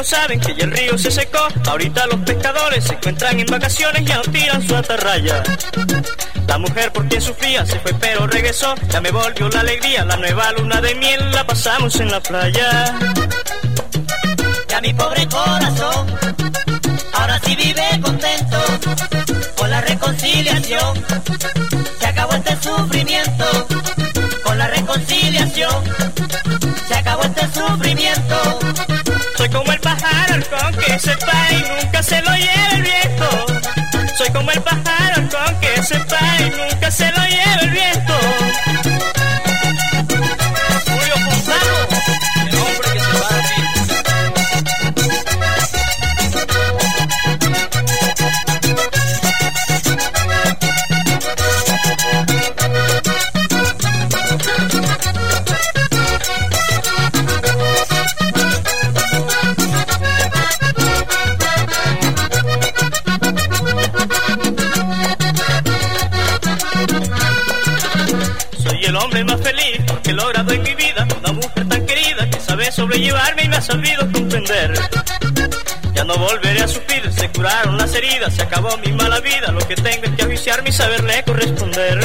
no saben que ya el río se secó. Ahorita los pescadores se encuentran en vacaciones y tiran su atarraya. La mujer por quien sufría se fue pero regresó. Ya me volvió la alegría, la nueva luna de miel la pasamos en la playa. Ya mi pobre corazón, ahora sí vive contento con la reconciliación. Se acabó este sufrimiento con la reconciliación. Que se y nunca se lo lleva el viento. Soy como el pájaro con que se y nunca se lo Más feliz porque he logrado en mi vida una mujer tan querida que sabe sobrellevarme y me ha sabido comprender. Ya no volveré a sufrir, se curaron las heridas, se acabó mi mala vida, lo que tengo es que aficiarme y saberle corresponder.